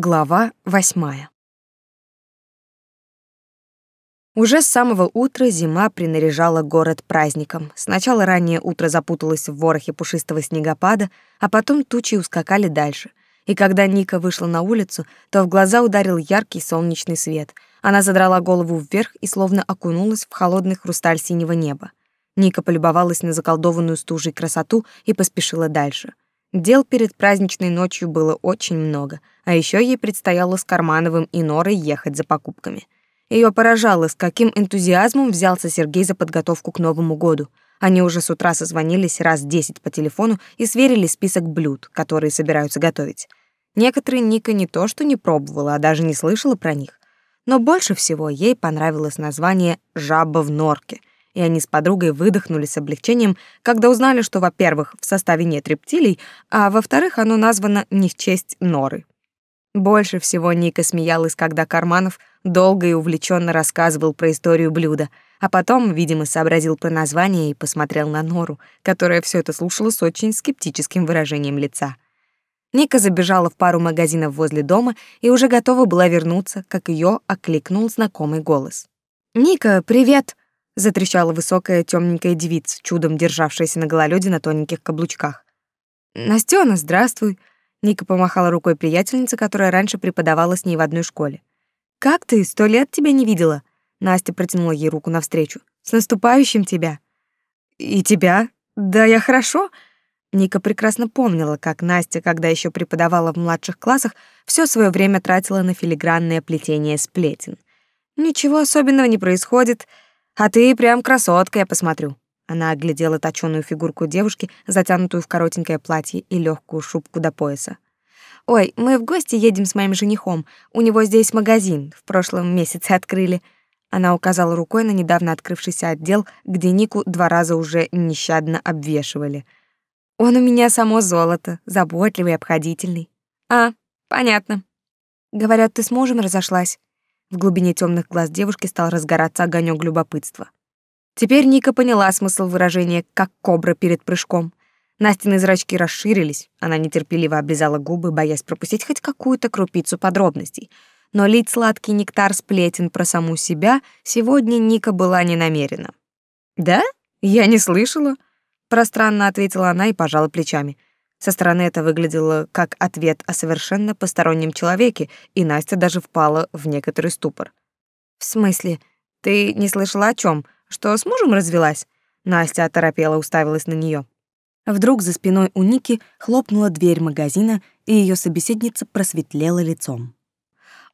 Глава восьмая. Уже с самого утра зима принаряжала город праздником. Сначала раннее утро запуталось в ворохе пушистого снегопада, а потом тучи ускакали дальше. И когда Ника вышла на улицу, то в глаза ударил яркий солнечный свет. Она задрала голову вверх и словно окунулась в холодный хрусталь синего неба. Ника полюбовалась на заколдованную стужей красоту и поспешила дальше — Дел перед праздничной ночью было очень много, а еще ей предстояло с Кармановым и Норой ехать за покупками. Ее поражало, с каким энтузиазмом взялся Сергей за подготовку к Новому году. Они уже с утра созвонились раз десять по телефону и сверили список блюд, которые собираются готовить. Некоторые Ника не то что не пробовала, а даже не слышала про них. Но больше всего ей понравилось название «жаба в норке», и они с подругой выдохнули с облегчением, когда узнали, что, во-первых, в составе нет рептилий, а во-вторых, оно названо не в честь норы. Больше всего Ника смеялась, когда Карманов долго и увлеченно рассказывал про историю блюда, а потом, видимо, сообразил про название и посмотрел на Нору, которая все это слушала с очень скептическим выражением лица. Ника забежала в пару магазинов возле дома и уже готова была вернуться, как ее окликнул знакомый голос. «Ника, привет!» Затрещала высокая темненькая девица, чудом державшаяся на гололёде на тоненьких каблучках. «Настёна, здравствуй!» Ника помахала рукой приятельнице, которая раньше преподавала с ней в одной школе. «Как ты? Сто лет тебя не видела!» Настя протянула ей руку навстречу. «С наступающим тебя!» «И тебя? Да я хорошо!» Ника прекрасно помнила, как Настя, когда еще преподавала в младших классах, все свое время тратила на филигранное плетение сплетен. Ничего особенного не происходит, а ты прям красотка, я посмотрю. Она оглядела точёную фигурку девушки, затянутую в коротенькое платье и легкую шубку до пояса. Ой, мы в гости едем с моим женихом. У него здесь магазин, в прошлом месяце открыли. Она указала рукой на недавно открывшийся отдел, где Нику два раза уже нещадно обвешивали. Он у меня само золото, заботливый, обходительный. А, понятно. Говорят, ты с мужем разошлась. В глубине темных глаз девушки стал разгораться огонек любопытства. Теперь Ника поняла смысл выражения «как кобра перед прыжком». Настины зрачки расширились, она нетерпеливо облизала губы, боясь пропустить хоть какую-то крупицу подробностей. Но лить сладкий нектар сплетен про саму себя сегодня Ника была не намерена. «Да? Я не слышала», — пространно ответила она и пожала плечами — со стороны это выглядело как ответ о совершенно постороннем человеке, и Настя даже впала в некоторый ступор. «В смысле? Ты не слышала о чем? Что с мужем развелась?» Настя оторопела уставилась на нее. Вдруг за спиной у Ники хлопнула дверь магазина, и ее собеседница просветлела лицом.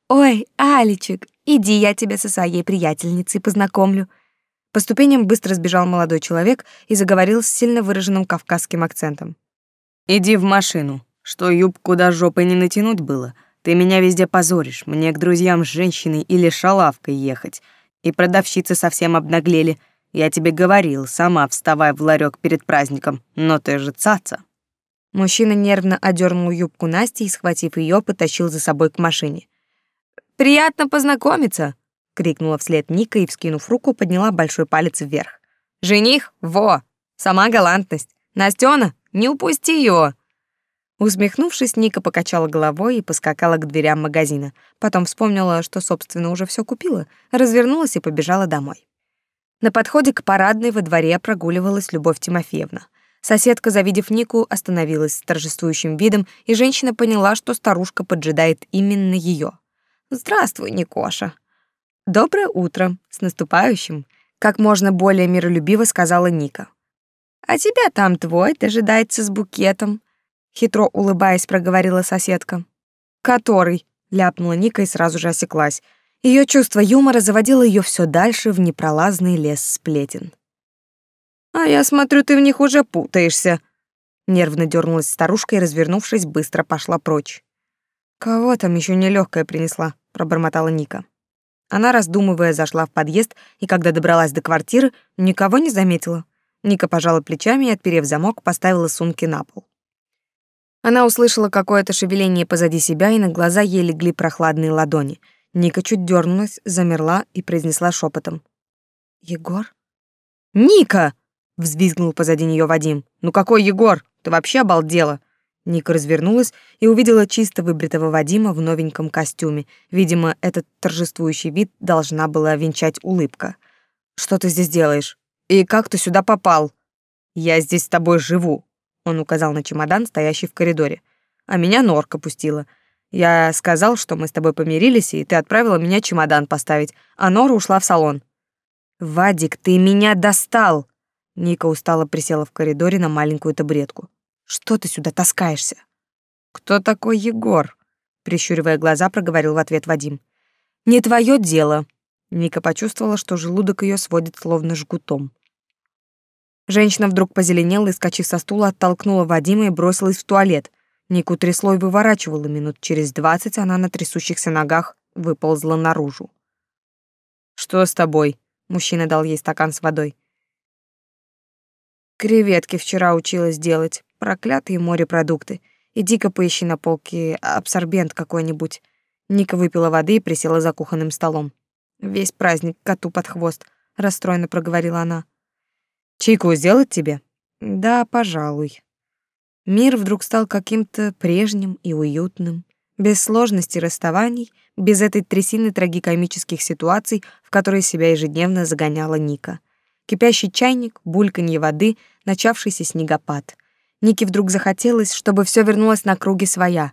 «Ой, Аличек, иди, я тебя со своей приятельницей познакомлю». По ступеням быстро сбежал молодой человек и заговорил с сильно выраженным кавказским акцентом. Иди в машину. Что юбку до жопы не натянуть было? Ты меня везде позоришь. Мне к друзьям с женщиной или шалавкой ехать. И продавщицы совсем обнаглели. Я тебе говорил, сама вставай в ларек перед праздником. Но ты же цаца. Мужчина нервно одернул юбку Насти и, схватив ее, потащил за собой к машине. «Приятно познакомиться!» — крикнула вслед Ника и, вскинув руку, подняла большой палец вверх. «Жених? Во! Сама галантность! Настена, не упусти его!» Усмехнувшись, Ника покачала головой и поскакала к дверям магазина. Потом вспомнила, что, собственно, уже все купила, развернулась и побежала домой. На подходе к парадной во дворе прогуливалась Любовь Тимофеевна. Соседка, завидев Нику, остановилась с торжествующим видом, и женщина поняла, что старушка поджидает именно ее. «Здравствуй, Никоша!» «Доброе утро! С наступающим!» Как можно более миролюбиво сказала Ника. А тебя там твой дожидается с букетом, хитро улыбаясь, проговорила соседка. Который, ляпнула Ника и сразу же осеклась. Ее чувство юмора заводило ее все дальше в непролазный лес сплетен. А я смотрю, ты в них уже путаешься. Нервно дернулась старушка и, развернувшись, быстро пошла прочь. Кого там еще нелегкая принесла, пробормотала Ника. Она, раздумывая, зашла в подъезд и, когда добралась до квартиры, никого не заметила. Ника пожала плечами и, отперев замок, поставила сумки на пол. Она услышала какое-то шевеление позади себя, и на глаза ей легли прохладные ладони. Ника чуть дернулась, замерла и произнесла шепотом: «Егор?» «Ника!» — взвизгнул позади нее Вадим. «Ну какой Егор? Ты вообще обалдела? Ника развернулась и увидела чисто выбритого Вадима в новеньком костюме. Видимо, этот торжествующий вид должна была венчать улыбка. «Что ты здесь делаешь? И как ты сюда попал?» «Я здесь с тобой живу», — он указал на чемодан, стоящий в коридоре. «А меня норка пустила. Я сказал, что мы с тобой помирились, и ты отправила меня чемодан поставить, а Нора ушла в салон». «Вадик, ты меня достал!» Ника устало присела в коридоре на маленькую табуретку. «Что ты сюда таскаешься?» «Кто такой Егор?» Прищуривая глаза, проговорил в ответ Вадим. «Не твое дело». Ника почувствовала, что желудок ее сводит словно жгутом. Женщина вдруг позеленела и, скачив со стула, оттолкнула Вадима и бросилась в туалет. Нику трясло и выворачивала. Минут через двадцать она на трясущихся ногах выползла наружу. «Что с тобой?» Мужчина дал ей стакан с водой. Креветки вчера училась делать. Проклятые морепродукты. Иди-ка поищи на полке абсорбент какой-нибудь. Ника выпила воды и присела за кухонным столом. Весь праздник коту под хвост, расстроенно проговорила она. Чайку сделать тебе? Да, пожалуй. Мир вдруг стал каким-то прежним и уютным, без сложностей расставаний, без этой трясины трагикомических ситуаций, в которые себя ежедневно загоняла Ника. Кипящий чайник, бульканье воды, начавшийся снегопад. Нике вдруг захотелось, чтобы все вернулось на круги своя,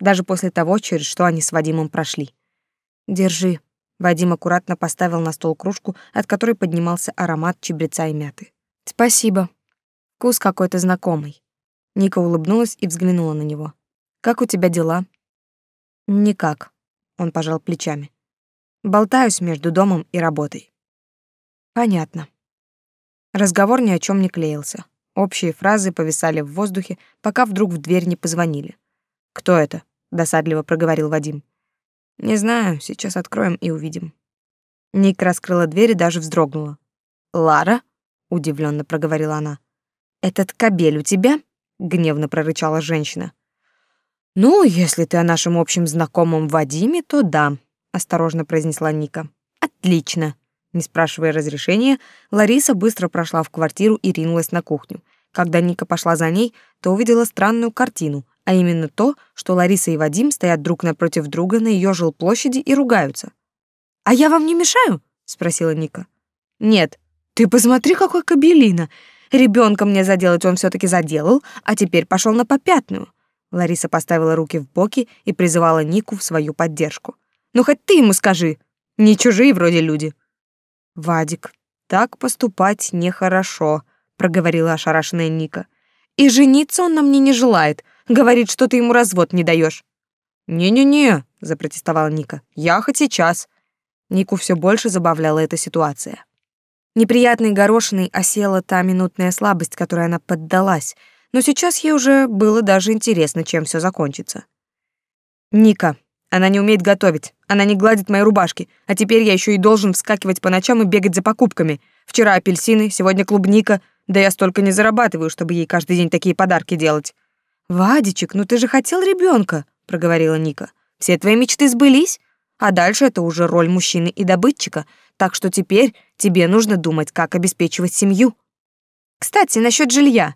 даже после того, через что они с Вадимом прошли. «Держи». Вадим аккуратно поставил на стол кружку, от которой поднимался аромат чебреца и мяты. «Спасибо. Вкус какой-то знакомый». Ника улыбнулась и взглянула на него. «Как у тебя дела?» «Никак», — он пожал плечами. «Болтаюсь между домом и работой». «Понятно». Разговор ни о чем не клеился. Общие фразы повисали в воздухе, пока вдруг в дверь не позвонили. «Кто это?» — досадливо проговорил Вадим. «Не знаю, сейчас откроем и увидим». Ник раскрыла дверь и даже вздрогнула. «Лара?» — удивленно проговорила она. «Этот кабель у тебя?» — гневно прорычала женщина. «Ну, если ты о нашем общем знакомом Вадиме, то да», — осторожно произнесла Ника. «Отлично». Не спрашивая разрешения, Лариса быстро прошла в квартиру и ринулась на кухню. Когда Ника пошла за ней, то увидела странную картину, а именно то, что Лариса и Вадим стоят друг напротив друга на ее жилплощади и ругаются. «А я вам не мешаю?» — спросила Ника. «Нет. Ты посмотри, какой кабелина! Ребенка мне заделать он все таки заделал, а теперь пошел на попятную». Лариса поставила руки в боки и призывала Нику в свою поддержку. «Ну хоть ты ему скажи! Не чужие вроде люди!» «Вадик, так поступать нехорошо», — проговорила ошарашенная Ника. «И жениться он на мне не желает. Говорит, что ты ему развод не даешь. «Не-не-не», — запротестовала Ника. «Я хоть сейчас». Нику все больше забавляла эта ситуация. Неприятной горошиной осела та минутная слабость, которой она поддалась, но сейчас ей уже было даже интересно, чем все закончится. «Ника, она не умеет готовить, она не гладит мои рубашки, а теперь я еще и должен вскакивать по ночам и бегать за покупками. Вчера апельсины, сегодня клубника, да я столько не зарабатываю, чтобы ей каждый день такие подарки делать. Вадичек, ну ты же хотел ребенка, проговорила Ника. Все твои мечты сбылись, а дальше это уже роль мужчины и добытчика, так что теперь тебе нужно думать, как обеспечивать семью. Кстати, насчет жилья.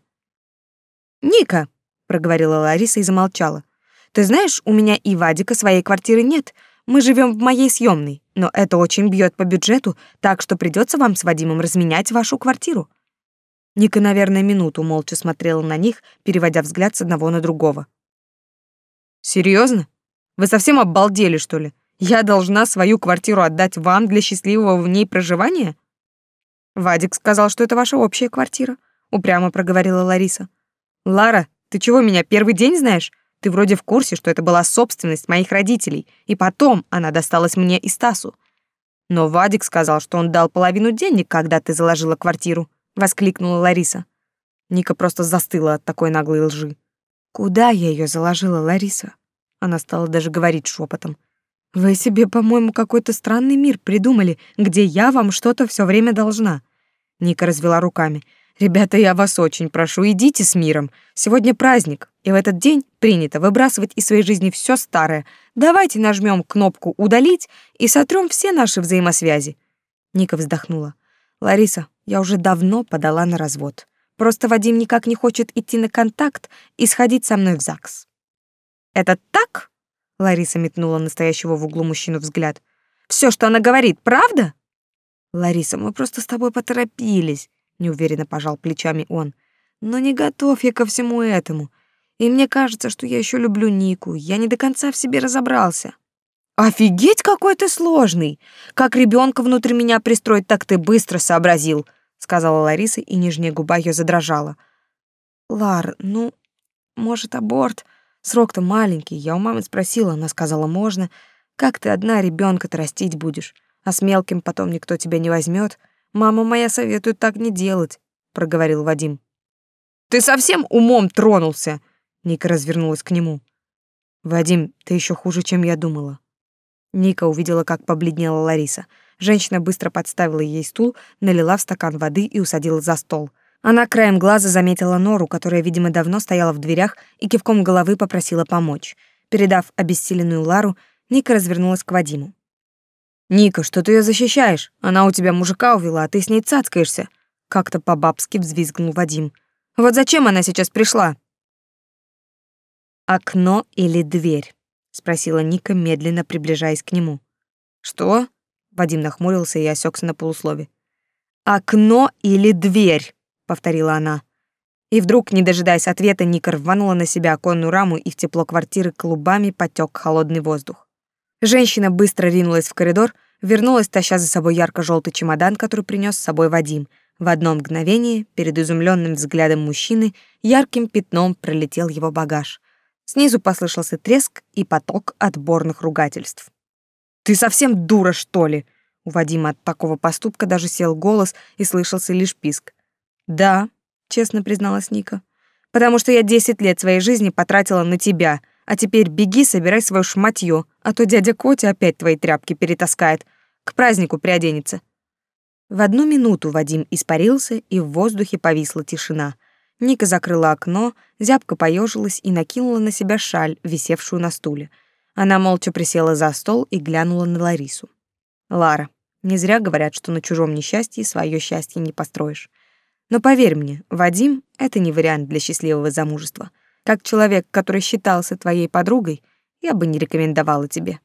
Ника, проговорила Лариса и замолчала. Ты знаешь, у меня и Вадика своей квартиры нет. Мы живем в моей съемной, но это очень бьет по бюджету, так что придется вам с Вадимом разменять вашу квартиру. Ника, наверное, минуту молча смотрела на них, переводя взгляд с одного на другого. Серьезно? Вы совсем обалдели, что ли? Я должна свою квартиру отдать вам для счастливого в ней проживания? Вадик сказал, что это ваша общая квартира, упрямо проговорила Лариса. Лара, ты чего меня первый день знаешь? Ты вроде в курсе, что это была собственность моих родителей, и потом она досталась мне и Стасу. Но Вадик сказал, что он дал половину денег, когда ты заложила квартиру, воскликнула Лариса. Ника просто застыла от такой наглой лжи. Куда я ее заложила, Лариса? Она стала даже говорить шепотом. Вы себе, по-моему, какой-то странный мир придумали, где я вам что-то все время должна. Ника развела руками. Ребята, я вас очень прошу, идите с миром. Сегодня праздник, и в этот день принято выбрасывать из своей жизни все старое. Давайте нажмем кнопку «Удалить» и сотрем все наши взаимосвязи. Ника вздохнула. Лариса, я уже давно подала на развод. Просто Вадим никак не хочет идти на контакт и сходить со мной в ЗАГС. Это так? Лариса метнула настоящего в углу мужчину взгляд. Все, что она говорит, правда? Лариса, мы просто с тобой поторопились, неуверенно пожал плечами он. Но не готов я ко всему этому. И мне кажется, что я еще люблю Нику. Я не до конца в себе разобрался. Офигеть, какой ты сложный. Как ребенка внутри меня пристроить, так ты быстро сообразил, сказала Лариса, и нижняя губа ее задрожала. Лар, ну, может, аборт? Срок-то маленький. Я у мамы спросила, она сказала, можно. Как ты одна ребенка-то растить будешь? А с мелким потом никто тебя не возьмет. Мама моя советует так не делать, проговорил Вадим. Ты совсем умом тронулся? Ника развернулась к нему. Вадим, ты еще хуже, чем я думала. Ника увидела, как побледнела Лариса. Женщина быстро подставила ей стул, налила в стакан воды и усадила за стол. Она краем глаза заметила Нору, которая, видимо, давно стояла в дверях и кивком головы попросила помочь. Передав обессиленную Лару, Ника развернулась к Вадиму. «Ника, что ты ее защищаешь? Она у тебя мужика увела, а ты с ней цацкаешься!» Как-то по-бабски взвизгнул Вадим. «Вот зачем она сейчас пришла?» «Окно или дверь?» — спросила Ника, медленно приближаясь к нему. «Что?» — Вадим нахмурился и осекся на полуслове. «Окно или дверь?» — повторила она. И вдруг, не дожидаясь ответа, Ника рванула на себя оконную раму, и в тепло квартиры клубами потек холодный воздух. Женщина быстро ринулась в коридор, вернулась, таща за собой ярко желтый чемодан, который принес с собой Вадим. В одно мгновение, перед изумленным взглядом мужчины, ярким пятном пролетел его багаж. Снизу послышался треск и поток отборных ругательств. «Ты совсем дура, что ли?» У Вадима от такого поступка даже сел голос и слышался лишь писк. «Да», — честно призналась Ника, «потому что я десять лет своей жизни потратила на тебя, а теперь беги, собирай свое шматье, а то дядя Котя опять твои тряпки перетаскает, к празднику приоденется». В одну минуту Вадим испарился, и в воздухе повисла тишина — Ника закрыла окно, зябко поежилась и накинула на себя шаль, висевшую на стуле. Она молча присела за стол и глянула на Ларису. «Лара, не зря говорят, что на чужом несчастье свое счастье не построишь. Но поверь мне, Вадим — это не вариант для счастливого замужества. Как человек, который считался твоей подругой, я бы не рекомендовала тебе».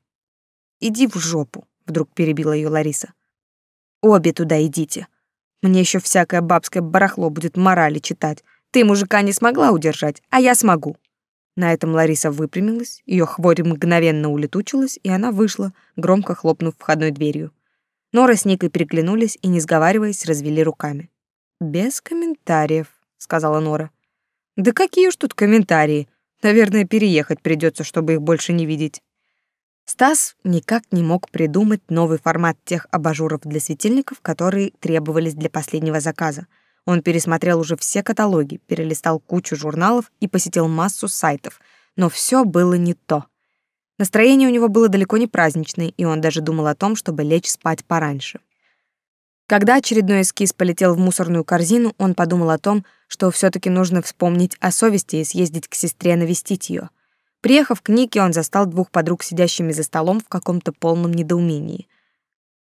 «Иди в жопу», — вдруг перебила ее Лариса. «Обе туда идите. Мне еще всякое бабское барахло будет морали читать, ты мужика не смогла удержать, а я смогу. На этом Лариса выпрямилась, ее хворь мгновенно улетучилась, и она вышла, громко хлопнув входной дверью. Нора с Никой переглянулись и, не сговариваясь, развели руками. «Без комментариев», — сказала Нора. «Да какие уж тут комментарии? Наверное, переехать придется, чтобы их больше не видеть». Стас никак не мог придумать новый формат тех абажуров для светильников, которые требовались для последнего заказа — он пересмотрел уже все каталоги, перелистал кучу журналов и посетил массу сайтов, но все было не то. Настроение у него было далеко не праздничное, и он даже думал о том, чтобы лечь спать пораньше. Когда очередной эскиз полетел в мусорную корзину, он подумал о том, что все таки нужно вспомнить о совести и съездить к сестре навестить ее. Приехав к Нике, он застал двух подруг сидящими за столом в каком-то полном недоумении.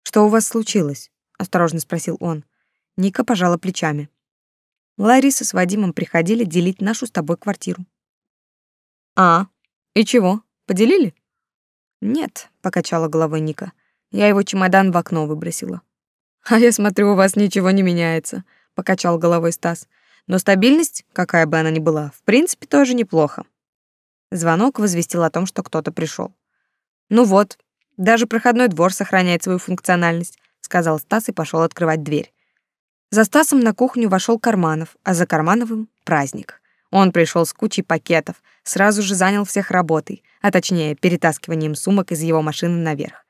«Что у вас случилось?» — осторожно спросил он. Ника пожала плечами. Лариса с Вадимом приходили делить нашу с тобой квартиру. А, и чего? Поделили? Нет, покачала головой Ника. Я его чемодан в окно выбросила. А я смотрю, у вас ничего не меняется, покачал головой Стас. Но стабильность, какая бы она ни была, в принципе, тоже неплохо. Звонок возвестил о том, что кто-то пришел. Ну вот, даже проходной двор сохраняет свою функциональность, сказал Стас и пошел открывать дверь. За Стасом на кухню вошел Карманов, а за Кармановым — праздник. Он пришел с кучей пакетов, сразу же занял всех работой, а точнее перетаскиванием сумок из его машины наверх.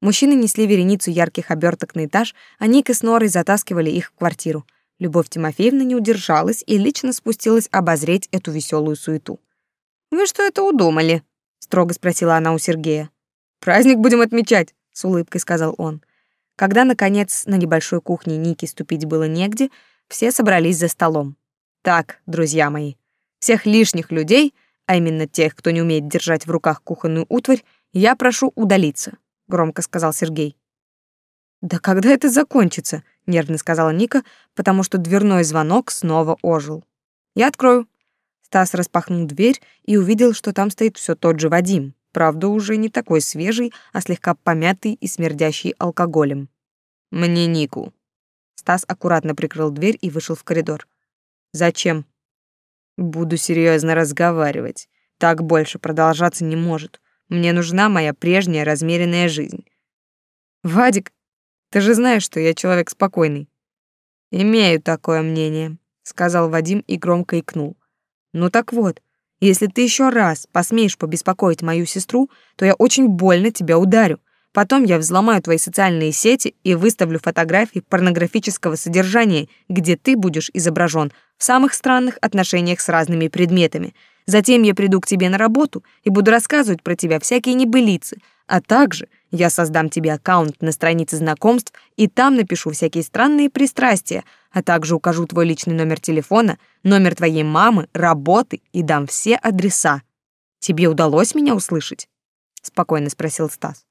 Мужчины несли вереницу ярких оберток на этаж, а Ник и с Норой затаскивали их в квартиру. Любовь Тимофеевна не удержалась и лично спустилась обозреть эту веселую суету. «Вы что это удумали?» — строго спросила она у Сергея. «Праздник будем отмечать», — с улыбкой сказал он. Когда, наконец, на небольшой кухне Ники ступить было негде, все собрались за столом. Так, друзья мои, всех лишних людей, а именно тех, кто не умеет держать в руках кухонную утварь, я прошу удалиться, громко сказал Сергей. Да когда это закончится? нервно сказала Ника, потому что дверной звонок снова ожил. Я открою. Стас распахнул дверь и увидел, что там стоит все тот же Вадим, правда, уже не такой свежий, а слегка помятый и смердящий алкоголем. Мне Нику. Стас аккуратно прикрыл дверь и вышел в коридор. Зачем? Буду серьезно разговаривать. Так больше продолжаться не может. Мне нужна моя прежняя размеренная жизнь. Вадик, ты же знаешь, что я человек спокойный. Имею такое мнение, сказал Вадим и громко икнул. Ну так вот, если ты еще раз посмеешь побеспокоить мою сестру, то я очень больно тебя ударю. Потом я взломаю твои социальные сети и выставлю фотографии порнографического содержания, где ты будешь изображен в самых странных отношениях с разными предметами. Затем я приду к тебе на работу и буду рассказывать про тебя всякие небылицы, а также я создам тебе аккаунт на странице знакомств и там напишу всякие странные пристрастия, а также укажу твой личный номер телефона, номер твоей мамы, работы и дам все адреса. Тебе удалось меня услышать? спокойно спросил Стас.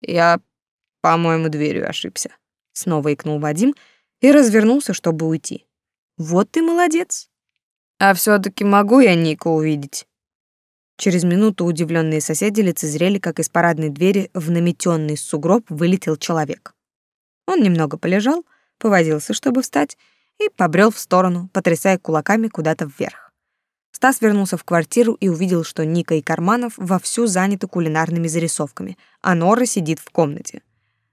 Я, по-моему, дверью ошибся. Снова икнул Вадим и развернулся, чтобы уйти. Вот ты молодец. А все таки могу я Нику увидеть? Через минуту удивленные соседи лицезрели, как из парадной двери в наметенный сугроб вылетел человек. Он немного полежал, повозился, чтобы встать, и побрел в сторону, потрясая кулаками куда-то вверх. Стас вернулся в квартиру и увидел, что Ника и Карманов вовсю заняты кулинарными зарисовками, а Нора сидит в комнате.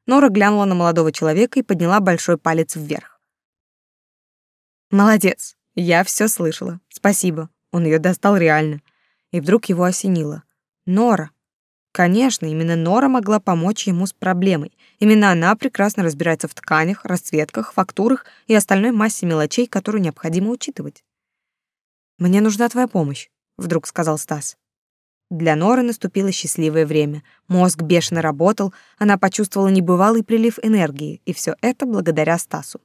Нора глянула на молодого человека и подняла большой палец вверх. «Молодец, я все слышала. Спасибо. Он ее достал реально и вдруг его осенило. Нора. Конечно, именно Нора могла помочь ему с проблемой. Именно она прекрасно разбирается в тканях, расцветках, фактурах и остальной массе мелочей, которую необходимо учитывать. «Мне нужна твоя помощь», — вдруг сказал Стас. Для Норы наступило счастливое время. Мозг бешено работал, она почувствовала небывалый прилив энергии, и все это благодаря Стасу.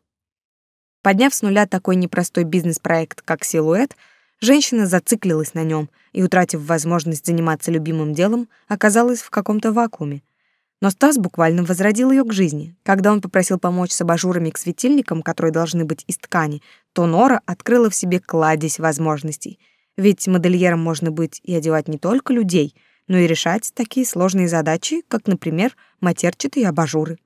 Подняв с нуля такой непростой бизнес-проект, как «Силуэт», Женщина зациклилась на нем и, утратив возможность заниматься любимым делом, оказалась в каком-то вакууме. Но Стас буквально возродил ее к жизни. Когда он попросил помочь с абажурами к светильникам, которые должны быть из ткани, то Нора открыла в себе кладезь возможностей. Ведь модельером можно быть и одевать не только людей, но и решать такие сложные задачи, как, например, матерчатые абажуры.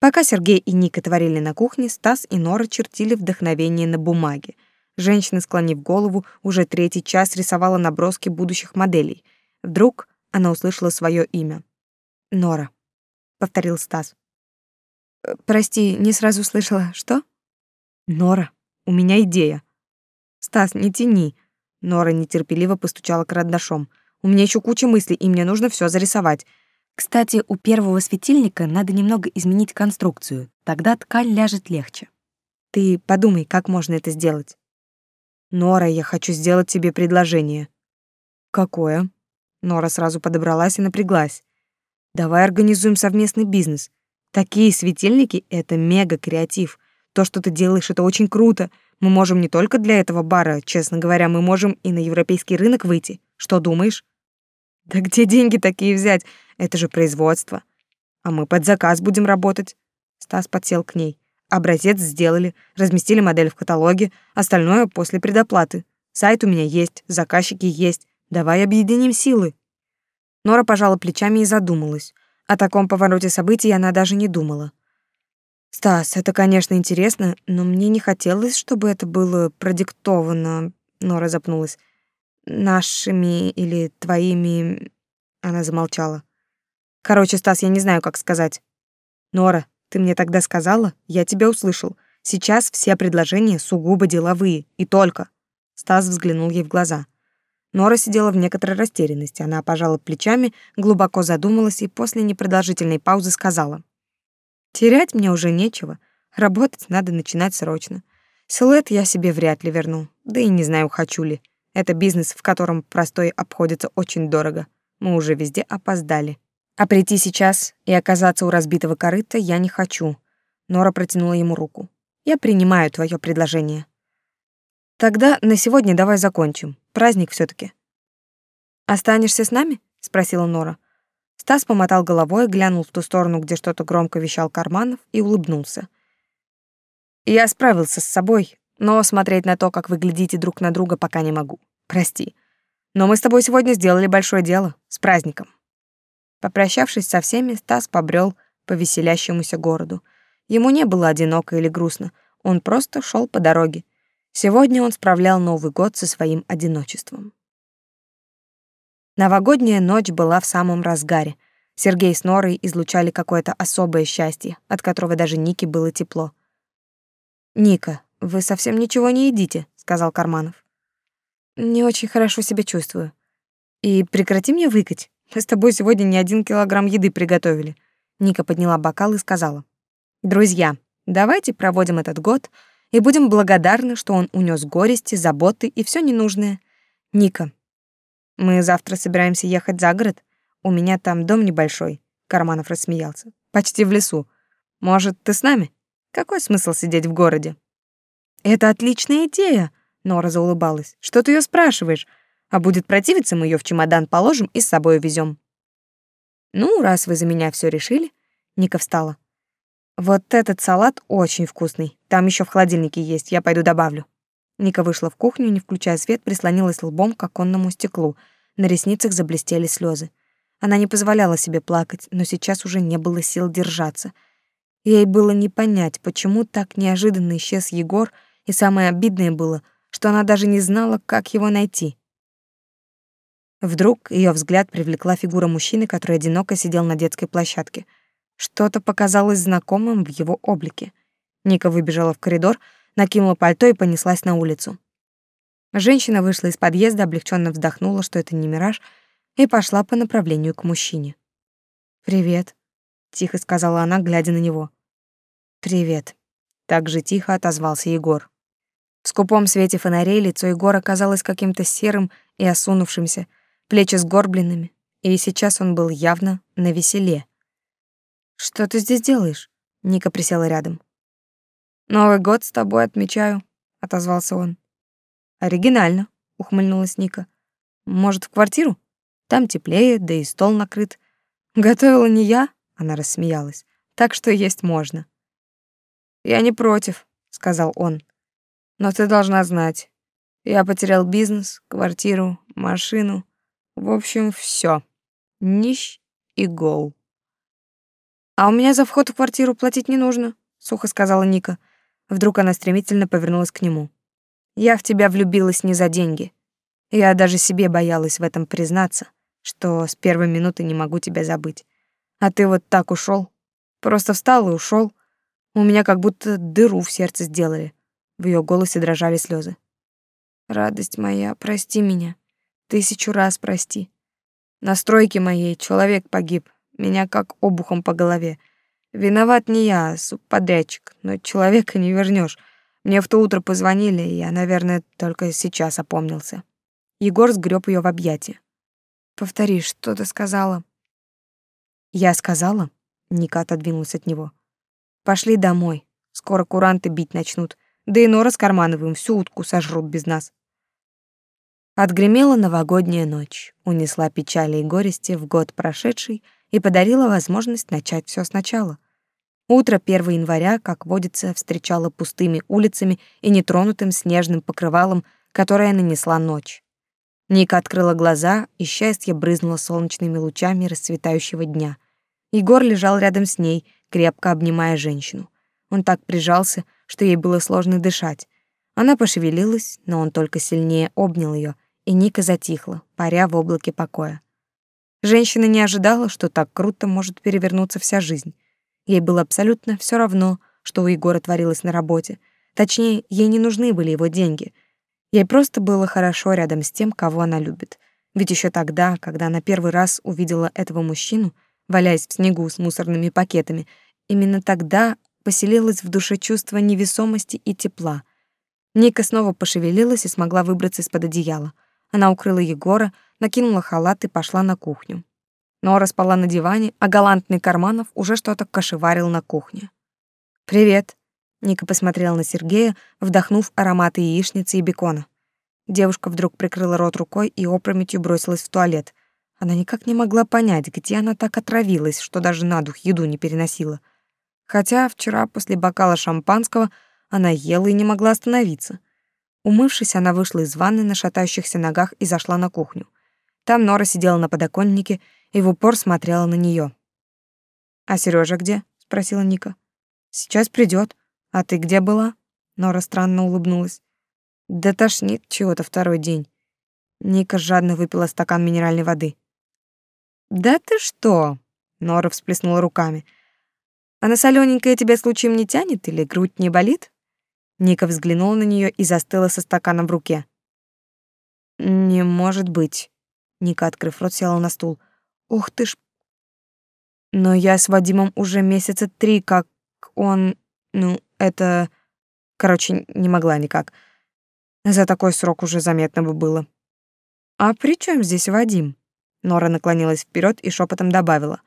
Пока Сергей и Ника творили на кухне, Стас и Нора чертили вдохновение на бумаге — Женщина, склонив голову, уже третий час рисовала наброски будущих моделей. Вдруг она услышала свое имя. «Нора», — повторил Стас. «Э, «Прости, не сразу слышала. Что?» «Нора, у меня идея». «Стас, не тяни». Нора нетерпеливо постучала карандашом. «У меня еще куча мыслей, и мне нужно все зарисовать. Кстати, у первого светильника надо немного изменить конструкцию, тогда ткань ляжет легче. Ты подумай, как можно это сделать. Нора, я хочу сделать тебе предложение. Какое? Нора сразу подобралась и напряглась. Давай организуем совместный бизнес. Такие светильники это мега креатив. То, что ты делаешь, это очень круто. Мы можем не только для этого бара, честно говоря, мы можем и на европейский рынок выйти. Что думаешь? Да где деньги такие взять? Это же производство. А мы под заказ будем работать. Стас подсел к ней. Образец сделали, разместили модель в каталоге, остальное после предоплаты. Сайт у меня есть, заказчики есть. Давай объединим силы. Нора пожала плечами и задумалась. О таком повороте событий она даже не думала. Стас, это, конечно, интересно, но мне не хотелось, чтобы это было продиктовано, Нора запнулась. Нашими или твоими, она замолчала. Короче, Стас, я не знаю, как сказать. Нора, ты мне тогда сказала, я тебя услышал. Сейчас все предложения сугубо деловые, и только. Стас взглянул ей в глаза. Нора сидела в некоторой растерянности. Она пожала плечами, глубоко задумалась и после непродолжительной паузы сказала: "Терять мне уже нечего. Работать надо начинать срочно. Силуэт я себе вряд ли верну. Да и не знаю, хочу ли. Это бизнес, в котором простой обходится очень дорого. Мы уже везде опоздали". А прийти сейчас и оказаться у разбитого корыта я не хочу. Нора протянула ему руку. Я принимаю твое предложение. Тогда на сегодня давай закончим. Праздник все таки Останешься с нами? спросила Нора. Стас помотал головой, глянул в ту сторону, где что-то громко вещал Карманов, и улыбнулся. Я справился с собой, но смотреть на то, как вы глядите друг на друга, пока не могу. Прости. Но мы с тобой сегодня сделали большое дело. С праздником. Попрощавшись со всеми, Стас побрел по веселящемуся городу. Ему не было одиноко или грустно, он просто шел по дороге. Сегодня он справлял Новый год со своим одиночеством. Новогодняя ночь была в самом разгаре. Сергей с Норой излучали какое-то особое счастье, от которого даже Нике было тепло. «Ника, вы совсем ничего не едите», — сказал Карманов. «Не очень хорошо себя чувствую. И прекрати мне выкать. Мы с тобой сегодня не один килограмм еды приготовили». Ника подняла бокал и сказала. «Друзья, давайте проводим этот год и будем благодарны, что он унес горести, заботы и все ненужное. Ника, мы завтра собираемся ехать за город. У меня там дом небольшой. Карманов рассмеялся. Почти в лесу. Может, ты с нами? Какой смысл сидеть в городе? Это отличная идея, Нора заулыбалась. Что ты ее спрашиваешь? А будет противиться, мы ее в чемодан положим и с собой увезем. Ну, раз вы за меня все решили, Ника встала. Вот этот салат очень вкусный. Там еще в холодильнике есть, я пойду добавлю. Ника вышла в кухню, не включая свет, прислонилась лбом к оконному стеклу. На ресницах заблестели слезы. Она не позволяла себе плакать, но сейчас уже не было сил держаться. Ей было не понять, почему так неожиданно исчез Егор, и самое обидное было, что она даже не знала, как его найти. Вдруг ее взгляд привлекла фигура мужчины, который одиноко сидел на детской площадке. Что-то показалось знакомым в его облике. Ника выбежала в коридор, накинула пальто и понеслась на улицу. Женщина вышла из подъезда, облегченно вздохнула, что это не мираж, и пошла по направлению к мужчине. «Привет», — тихо сказала она, глядя на него. «Привет», — так же тихо отозвался Егор. В скупом свете фонарей лицо Егора казалось каким-то серым и осунувшимся, плечи сгорбленными, и сейчас он был явно на веселе. «Что ты здесь делаешь?» Ника присела рядом. Новый год с тобой отмечаю, отозвался он. Оригинально, ухмыльнулась Ника. Может, в квартиру? Там теплее, да и стол накрыт. Готовила не я, она рассмеялась. Так что есть можно. Я не против, сказал он. Но ты должна знать, я потерял бизнес, квартиру, машину, в общем, все. Нищ и гол. А у меня за вход в квартиру платить не нужно, сухо сказала Ника. Вдруг она стремительно повернулась к нему. «Я в тебя влюбилась не за деньги. Я даже себе боялась в этом признаться, что с первой минуты не могу тебя забыть. А ты вот так ушел, Просто встал и ушел. У меня как будто дыру в сердце сделали». В ее голосе дрожали слезы. «Радость моя, прости меня. Тысячу раз прости. На стройке моей человек погиб, меня как обухом по голове. Виноват не я, а субподрядчик, но человека не вернешь. Мне в то утро позвонили, и я, наверное, только сейчас опомнился. Егор сгреб ее в объятия. «Повтори, что ты сказала?» «Я сказала?» Ника отодвинулась от него. «Пошли домой. Скоро куранты бить начнут. Да и Нора с Кармановым всю утку сожрут без нас». Отгремела новогодняя ночь, унесла печали и горести в год прошедший — и подарила возможность начать все сначала. Утро 1 января, как водится, встречало пустыми улицами и нетронутым снежным покрывалом, которое нанесла ночь. Ника открыла глаза, и счастье брызнуло солнечными лучами расцветающего дня. Егор лежал рядом с ней, крепко обнимая женщину. Он так прижался, что ей было сложно дышать. Она пошевелилась, но он только сильнее обнял ее, и Ника затихла, паря в облаке покоя. Женщина не ожидала, что так круто может перевернуться вся жизнь. Ей было абсолютно все равно, что у Егора творилось на работе. Точнее, ей не нужны были его деньги. Ей просто было хорошо рядом с тем, кого она любит. Ведь еще тогда, когда она первый раз увидела этого мужчину, валяясь в снегу с мусорными пакетами, именно тогда поселилось в душе чувство невесомости и тепла. Ника снова пошевелилась и смогла выбраться из-под одеяла. Она укрыла Егора, накинула халат и пошла на кухню. Нора спала на диване, а галантный Карманов уже что-то кошеварил на кухне. «Привет», — Ника посмотрела на Сергея, вдохнув ароматы яичницы и бекона. Девушка вдруг прикрыла рот рукой и опрометью бросилась в туалет. Она никак не могла понять, где она так отравилась, что даже на дух еду не переносила. Хотя вчера после бокала шампанского Она ела и не могла остановиться. Умывшись, она вышла из ванны на шатающихся ногах и зашла на кухню. Там Нора сидела на подоконнике и в упор смотрела на нее. «А Сережа где?» — спросила Ника. «Сейчас придет. А ты где была?» Нора странно улыбнулась. «Да тошнит чего-то второй день». Ника жадно выпила стакан минеральной воды. «Да ты что?» — Нора всплеснула руками. «А на солёненькое тебя случаем не тянет или грудь не болит?» Ника взглянула на нее и застыла со стаканом в руке. «Не может быть». Ника, открыв рот, села на стул. «Ух ты ж...» «Но я с Вадимом уже месяца три, как он... Ну, это... Короче, не могла никак. За такой срок уже заметно бы было». «А при чем здесь Вадим?» Нора наклонилась вперед и шепотом добавила.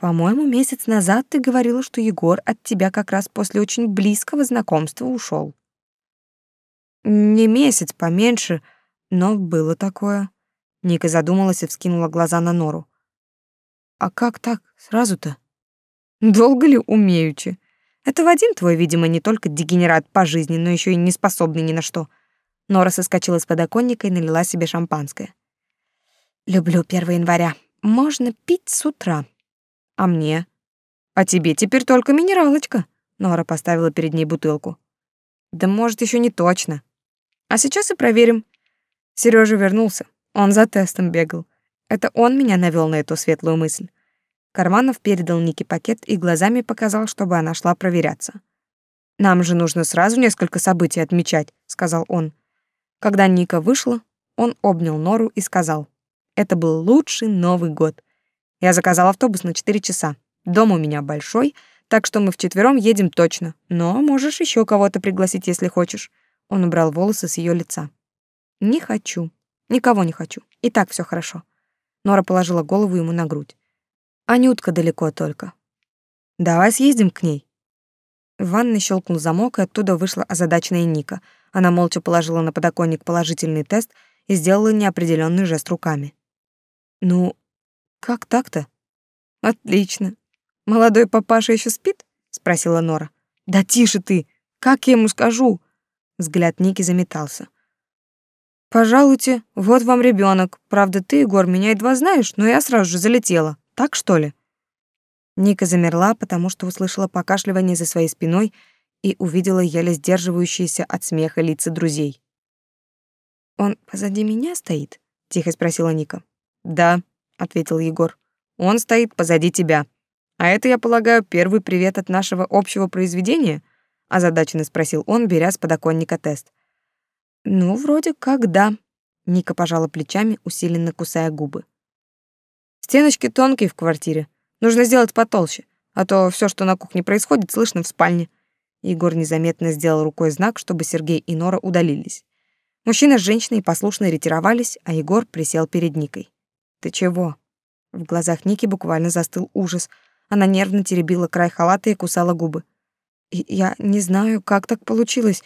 По-моему, месяц назад ты говорила, что Егор от тебя как раз после очень близкого знакомства ушел. Не месяц, поменьше, но было такое. Ника задумалась и вскинула глаза на Нору. А как так сразу-то? Долго ли умеючи? Это Вадим твой, видимо, не только дегенерат по жизни, но еще и не способный ни на что. Нора соскочила с подоконника и налила себе шампанское. Люблю 1 января. Можно пить с утра. А мне? А тебе теперь только минералочка. Нора поставила перед ней бутылку. Да может, еще не точно. А сейчас и проверим. Сережа вернулся. Он за тестом бегал. Это он меня навел на эту светлую мысль. Карманов передал Нике пакет и глазами показал, чтобы она шла проверяться. «Нам же нужно сразу несколько событий отмечать», — сказал он. Когда Ника вышла, он обнял Нору и сказал, «Это был лучший Новый год. Я заказал автобус на 4 часа. Дом у меня большой, так что мы вчетвером едем точно. Но можешь еще кого-то пригласить, если хочешь. Он убрал волосы с ее лица. Не хочу. Никого не хочу. И так все хорошо. Нора положила голову ему на грудь. Анютка далеко только. Давай съездим к ней. В ванной щелкнул замок, и оттуда вышла озадаченная Ника. Она молча положила на подоконник положительный тест и сделала неопределенный жест руками. «Ну, как так-то? Отлично. Молодой папаша еще спит? спросила Нора. Да тише ты. Как я ему скажу? Взгляд Ники заметался. Пожалуйте, вот вам ребенок. Правда, ты, Егор, меня едва знаешь, но я сразу же залетела. Так что ли? Ника замерла, потому что услышала покашливание за своей спиной и увидела еле сдерживающиеся от смеха лица друзей. Он позади меня стоит? тихо спросила Ника. Да, ответил Егор. Он стоит позади тебя. А это, я полагаю, первый привет от нашего общего произведения? озадаченно спросил он, беря с подоконника тест. Ну, вроде как да. Ника пожала плечами, усиленно кусая губы. Стеночки тонкие в квартире. Нужно сделать потолще, а то все, что на кухне происходит, слышно в спальне. Егор незаметно сделал рукой знак, чтобы Сергей и Нора удалились. Мужчина с женщиной послушно ретировались, а Егор присел перед Никой. Ты чего? В глазах Ники буквально застыл ужас. Она нервно теребила край халата и кусала губы. я не знаю, как так получилось.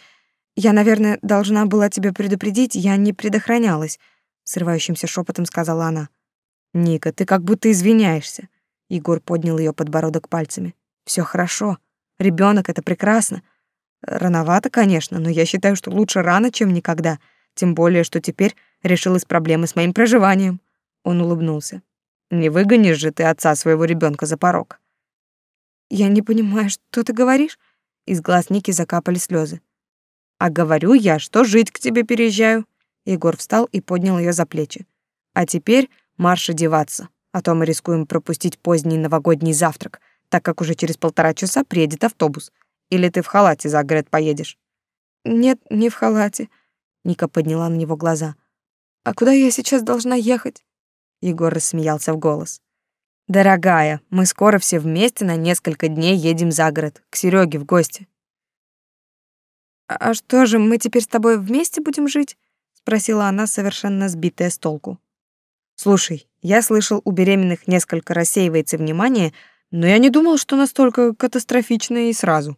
Я, наверное, должна была тебя предупредить, я не предохранялась, срывающимся шепотом сказала она. Ника, ты как будто извиняешься. Егор поднял ее подбородок пальцами. Все хорошо. Ребенок это прекрасно. Рановато, конечно, но я считаю, что лучше рано, чем никогда. Тем более, что теперь решилась проблема с моим проживанием. Он улыбнулся. Не выгонишь же ты отца своего ребенка за порог. Я не понимаю, что ты говоришь? Из глаз Ники закапали слезы. А говорю я, что жить к тебе переезжаю. Егор встал и поднял ее за плечи. А теперь марш одеваться, а то мы рискуем пропустить поздний новогодний завтрак, так как уже через полтора часа приедет автобус. Или ты в халате за город поедешь? Нет, не в халате. Ника подняла на него глаза. А куда я сейчас должна ехать? Егор рассмеялся в голос. Дорогая, мы скоро все вместе на несколько дней едем за город, к Сереге в гости. А что же, мы теперь с тобой вместе будем жить? спросила она, совершенно сбитая с толку. Слушай, я слышал, у беременных несколько рассеивается внимание, но я не думал, что настолько катастрофично и сразу.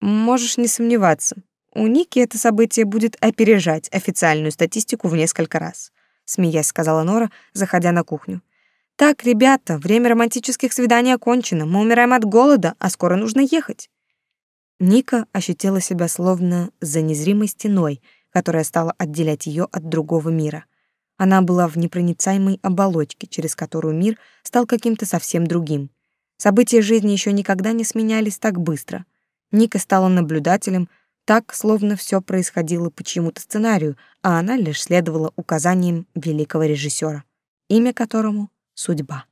Можешь не сомневаться. У Ники это событие будет опережать официальную статистику в несколько раз смеясь сказала Нора, заходя на кухню. Так, ребята, время романтических свиданий окончено. Мы умираем от голода, а скоро нужно ехать. Ника ощутила себя словно за незримой стеной, которая стала отделять ее от другого мира. Она была в непроницаемой оболочке, через которую мир стал каким-то совсем другим. События жизни еще никогда не сменялись так быстро. Ника стала наблюдателем, так, словно все происходило по чьему-то сценарию, а она лишь следовала указаниям великого режиссера, имя которому — судьба.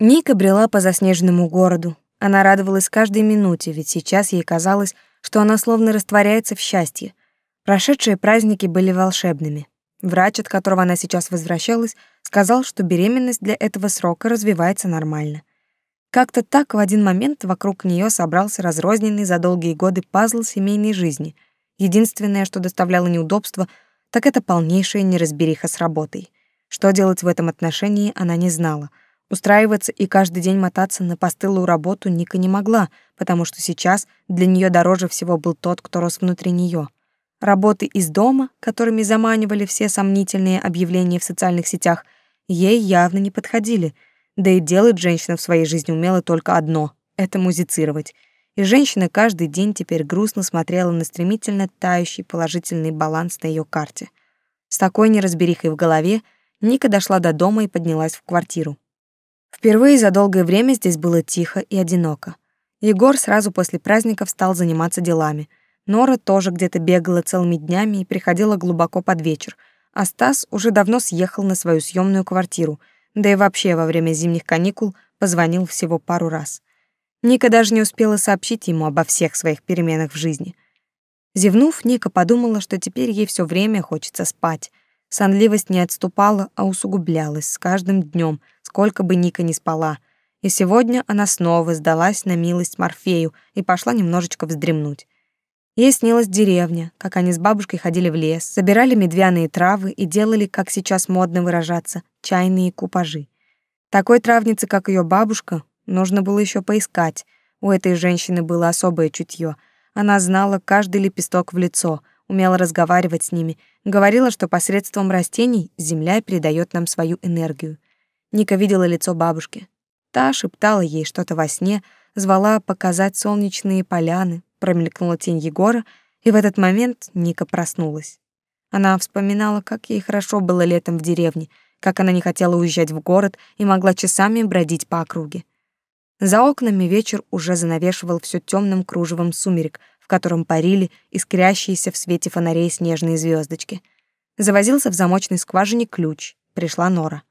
Ника брела по заснеженному городу. Она радовалась каждой минуте, ведь сейчас ей казалось, что она словно растворяется в счастье. Прошедшие праздники были волшебными. Врач, от которого она сейчас возвращалась, сказал, что беременность для этого срока развивается нормально. Как-то так в один момент вокруг нее собрался разрозненный за долгие годы пазл семейной жизни. Единственное, что доставляло неудобства, так это полнейшая неразбериха с работой. Что делать в этом отношении, она не знала. Устраиваться и каждый день мотаться на постылую работу Ника не могла, потому что сейчас для нее дороже всего был тот, кто рос внутри нее. Работы из дома, которыми заманивали все сомнительные объявления в социальных сетях, ей явно не подходили. Да и делать женщина в своей жизни умела только одно — это музицировать. И женщина каждый день теперь грустно смотрела на стремительно тающий положительный баланс на ее карте. С такой неразберихой в голове Ника дошла до дома и поднялась в квартиру. Впервые за долгое время здесь было тихо и одиноко. Егор сразу после праздников стал заниматься делами — Нора тоже где-то бегала целыми днями и приходила глубоко под вечер, а Стас уже давно съехал на свою съемную квартиру, да и вообще во время зимних каникул позвонил всего пару раз. Ника даже не успела сообщить ему обо всех своих переменах в жизни. Зевнув, Ника подумала, что теперь ей все время хочется спать. Сонливость не отступала, а усугублялась с каждым днем, сколько бы Ника ни спала. И сегодня она снова сдалась на милость Морфею и пошла немножечко вздремнуть. Ей снилась деревня, как они с бабушкой ходили в лес, собирали медвяные травы и делали, как сейчас модно выражаться, чайные купажи. Такой травницы, как ее бабушка, нужно было еще поискать. У этой женщины было особое чутье. Она знала каждый лепесток в лицо, умела разговаривать с ними, говорила, что посредством растений земля передает нам свою энергию. Ника видела лицо бабушки. Та шептала ей что-то во сне, звала показать солнечные поляны, промелькнула тень Егора, и в этот момент Ника проснулась. Она вспоминала, как ей хорошо было летом в деревне, как она не хотела уезжать в город и могла часами бродить по округе. За окнами вечер уже занавешивал все темным кружевом сумерек, в котором парили искрящиеся в свете фонарей снежные звездочки. Завозился в замочной скважине ключ. Пришла Нора.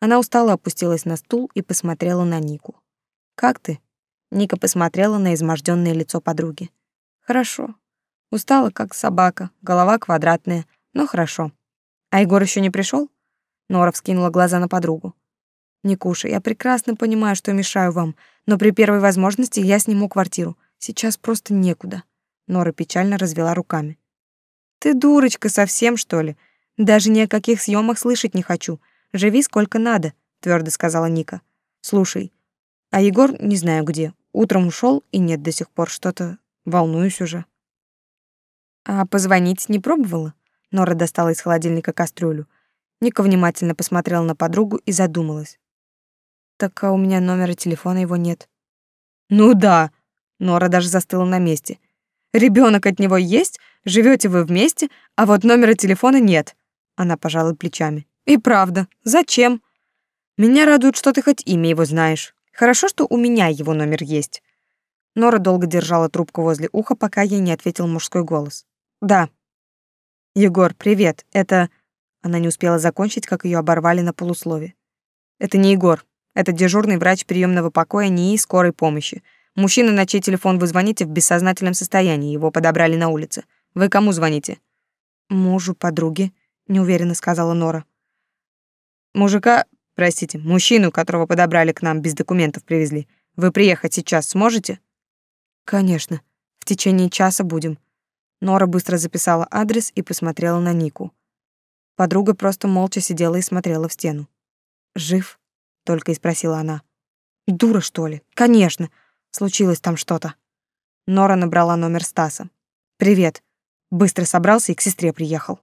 Она устало опустилась на стул и посмотрела на Нику. «Как ты?» Ника посмотрела на изможденное лицо подруги. Хорошо. Устала, как собака, голова квадратная, но хорошо. А Егор еще не пришел? Нора вскинула глаза на подругу. Никуша, я прекрасно понимаю, что мешаю вам, но при первой возможности я сниму квартиру. Сейчас просто некуда. Нора печально развела руками. Ты дурочка совсем, что ли? Даже ни о каких съемах слышать не хочу. Живи сколько надо, твердо сказала Ника. Слушай, а Егор не знаю где. Утром ушел и нет до сих пор что-то. Волнуюсь уже. А позвонить не пробовала? Нора достала из холодильника кастрюлю. Ника внимательно посмотрела на подругу и задумалась. Так а у меня номера телефона его нет. Ну да. Нора даже застыла на месте. Ребенок от него есть, живете вы вместе, а вот номера телефона нет. Она пожала плечами. И правда, зачем? Меня радует, что ты хоть имя его знаешь. Хорошо, что у меня его номер есть. Нора долго держала трубку возле уха, пока ей не ответил мужской голос. Да. Егор, привет. Это Она не успела закончить, как ее оборвали на полуслове. Это не Егор. Это дежурный врач приемного покоя НИИ скорой помощи. Мужчина, на чей телефон вы звоните, в бессознательном состоянии. Его подобрали на улице. Вы кому звоните? Мужу подруги, неуверенно сказала Нора. Мужика Простите, мужчину, которого подобрали к нам, без документов привезли. Вы приехать сейчас сможете? Конечно. В течение часа будем. Нора быстро записала адрес и посмотрела на Нику. Подруга просто молча сидела и смотрела в стену. Жив? только и спросила она. Дура, что ли? Конечно. Случилось там что-то. Нора набрала номер Стаса. Привет. Быстро собрался и к сестре приехал.